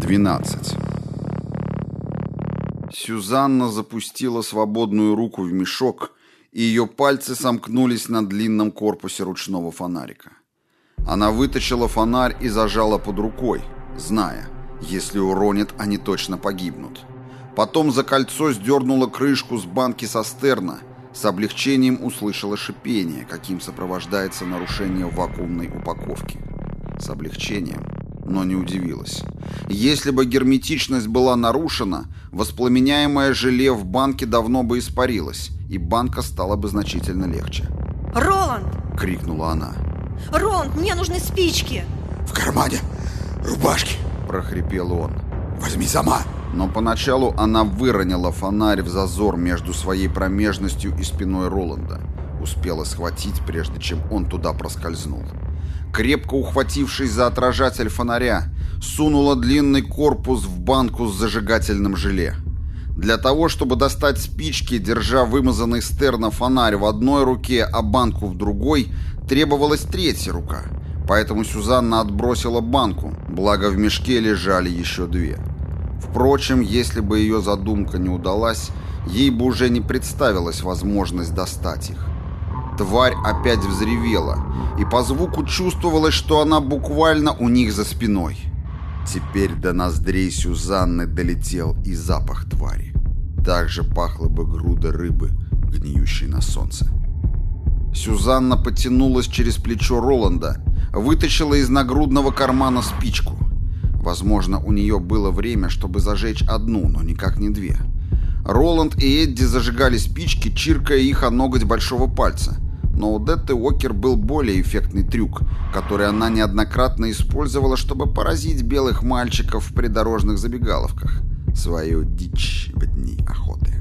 12. Сюзанна запустила свободную руку в мешок, и ее пальцы сомкнулись на длинном корпусе ручного фонарика. Она вытащила фонарь и зажала под рукой, зная, если уронит, они точно погибнут. Потом за кольцо сдернула крышку с банки со стерна, с облегчением услышала шипение, каким сопровождается нарушение вакуумной упаковки. С облегчением но не удивилась. Если бы герметичность была нарушена, воспламеняемое желе в банке давно бы испарилось, и банка стала бы значительно легче. «Роланд!» — крикнула она. «Роланд, мне нужны спички!» «В кармане рубашки!» — прохрипел он. «Возьми сама!» Но поначалу она выронила фонарь в зазор между своей промежностью и спиной Роланда. Успела схватить, прежде чем он туда проскользнул крепко ухватившись за отражатель фонаря, сунула длинный корпус в банку с зажигательным желе. Для того, чтобы достать спички, держа вымазанный стерна фонарь в одной руке, а банку в другой, требовалась третья рука. Поэтому Сюзанна отбросила банку, благо в мешке лежали еще две. Впрочем, если бы ее задумка не удалась, ей бы уже не представилась возможность достать их. Тварь опять взревела, и по звуку чувствовалось, что она буквально у них за спиной. Теперь до ноздрей Сюзанны долетел и запах твари. Так же пахла бы груда рыбы, гниющей на солнце. Сюзанна потянулась через плечо Роланда, вытащила из нагрудного кармана спичку. Возможно, у нее было время, чтобы зажечь одну, но никак не две. Роланд и Эдди зажигали спички, чиркая их о ноготь большого пальца – но у Детты Уокер был более эффектный трюк, который она неоднократно использовала, чтобы поразить белых мальчиков в придорожных забегаловках. Свою дичь в дни охоты.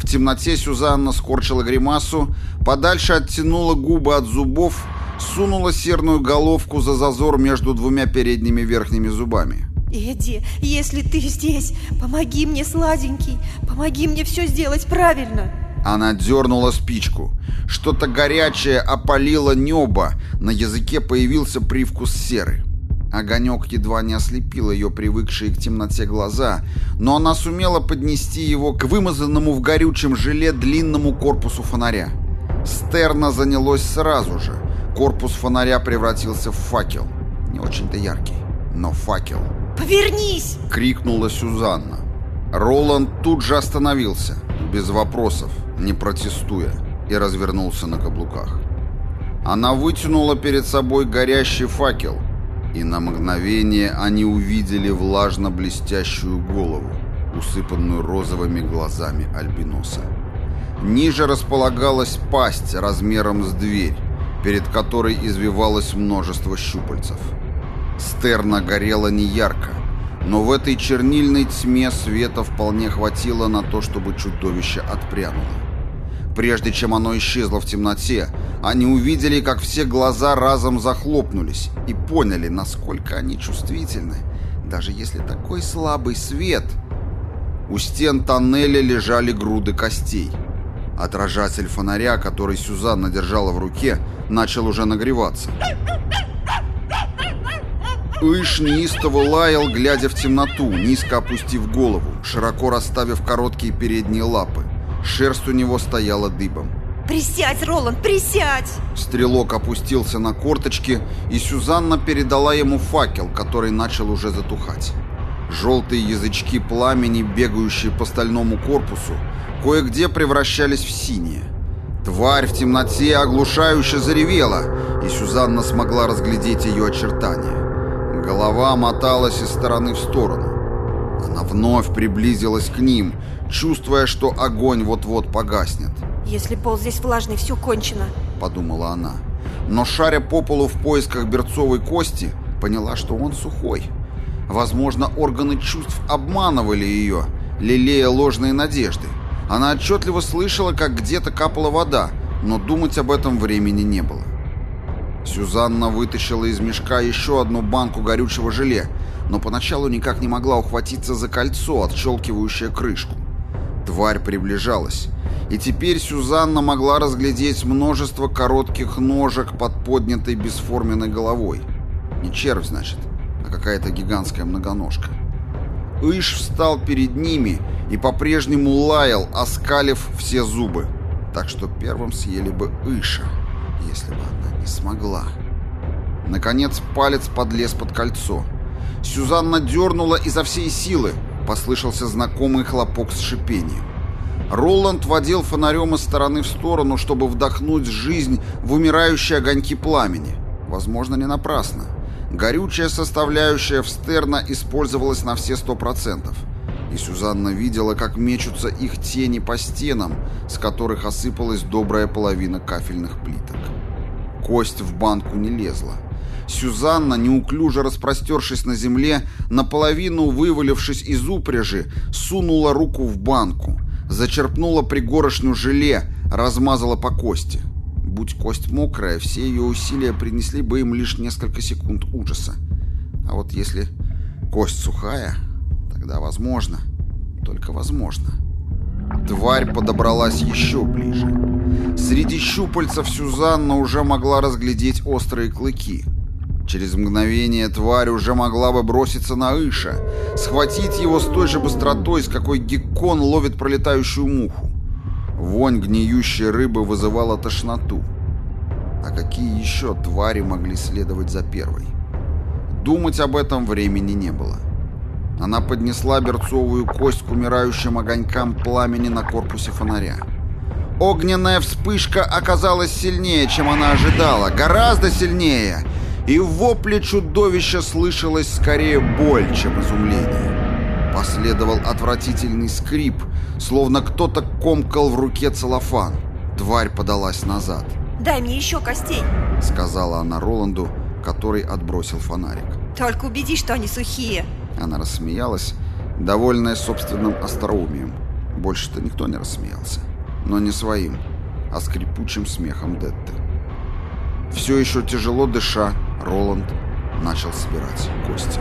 В темноте Сюзанна скорчила гримасу, подальше оттянула губы от зубов, сунула серную головку за зазор между двумя передними верхними зубами. «Эдди, если ты здесь, помоги мне, сладенький, помоги мне все сделать правильно!» Она дернула спичку. Что-то горячее опалило небо, на языке появился привкус серы. Огонек едва не ослепил ее привыкшие к темноте глаза, но она сумела поднести его к вымазанному в горючем желе длинному корпусу фонаря. Стерна занялось сразу же. Корпус фонаря превратился в факел. Не очень-то яркий, но факел. «Повернись!» — крикнула Сюзанна. Роланд тут же остановился, без вопросов не протестуя, и развернулся на каблуках. Она вытянула перед собой горящий факел, и на мгновение они увидели влажно-блестящую голову, усыпанную розовыми глазами альбиноса. Ниже располагалась пасть размером с дверь, перед которой извивалось множество щупальцев. Стерна горела неярко, но в этой чернильной тьме света вполне хватило на то, чтобы чудовище отпрянуло. Прежде чем оно исчезло в темноте, они увидели, как все глаза разом захлопнулись и поняли, насколько они чувствительны, даже если такой слабый свет. У стен тоннеля лежали груды костей. Отражатель фонаря, который Сюзанна держала в руке, начал уже нагреваться. Иш неистово лаял, глядя в темноту, низко опустив голову, широко расставив короткие передние лапы. Шерсть у него стояла дыбом. «Присядь, Роланд, присядь!» Стрелок опустился на корточки, и Сюзанна передала ему факел, который начал уже затухать. Желтые язычки пламени, бегающие по стальному корпусу, кое-где превращались в синие. Тварь в темноте оглушающе заревела, и Сюзанна смогла разглядеть ее очертания. Голова моталась из стороны в сторону. Она вновь приблизилась к ним, чувствуя, что огонь вот-вот погаснет. «Если пол здесь влажный, все кончено», — подумала она. Но, шаря по полу в поисках берцовой кости, поняла, что он сухой. Возможно, органы чувств обманывали ее, лелея ложные надежды. Она отчетливо слышала, как где-то капала вода, но думать об этом времени не было. Сюзанна вытащила из мешка еще одну банку горючего желе, но поначалу никак не могла ухватиться за кольцо, отщелкивающее крышку. Тварь приближалась, и теперь Сюзанна могла разглядеть множество коротких ножек под поднятой бесформенной головой. Не червь, значит, а какая-то гигантская многоножка. Иш встал перед ними и по-прежнему лаял, оскалив все зубы. Так что первым съели бы Иша, если бы она не смогла. Наконец палец подлез под кольцо. Сюзанна дернула изо всей силы. Послышался знакомый хлопок с шипением. Роланд водил фонарем из стороны в сторону, чтобы вдохнуть жизнь в умирающие огоньки пламени. Возможно, не напрасно. Горючая составляющая в Стерна использовалась на все сто процентов. И Сюзанна видела, как мечутся их тени по стенам, с которых осыпалась добрая половина кафельных плиток. Кость в банку не лезла. Сюзанна, неуклюже распростершись на земле, наполовину вывалившись из упряжи, сунула руку в банку, зачерпнула пригорошню желе, размазала по кости. Будь кость мокрая, все ее усилия принесли бы им лишь несколько секунд ужаса. А вот если кость сухая, тогда возможно, только возможно. Тварь подобралась еще ближе. Среди щупальцев Сюзанна уже могла разглядеть острые клыки. Через мгновение тварь уже могла бы броситься на Иша, схватить его с той же быстротой, с какой геккон ловит пролетающую муху. Вонь гниющей рыбы вызывала тошноту. А какие еще твари могли следовать за первой? Думать об этом времени не было. Она поднесла берцовую кость к умирающим огонькам пламени на корпусе фонаря. Огненная вспышка оказалась сильнее, чем она ожидала, гораздо сильнее, и в вопле чудовища слышалась скорее боль, чем изумление. Последовал отвратительный скрип, словно кто-то комкал в руке целлофан. Тварь подалась назад. Дай мне еще костей. — сказала она Роланду, который отбросил фонарик. Только убедись, что они сухие. Она рассмеялась, довольная собственным остроумием. Больше-то никто не рассмеялся. Но не своим, а скрипучим смехом Детты. Все еще тяжело дыша, Роланд начал собирать кости.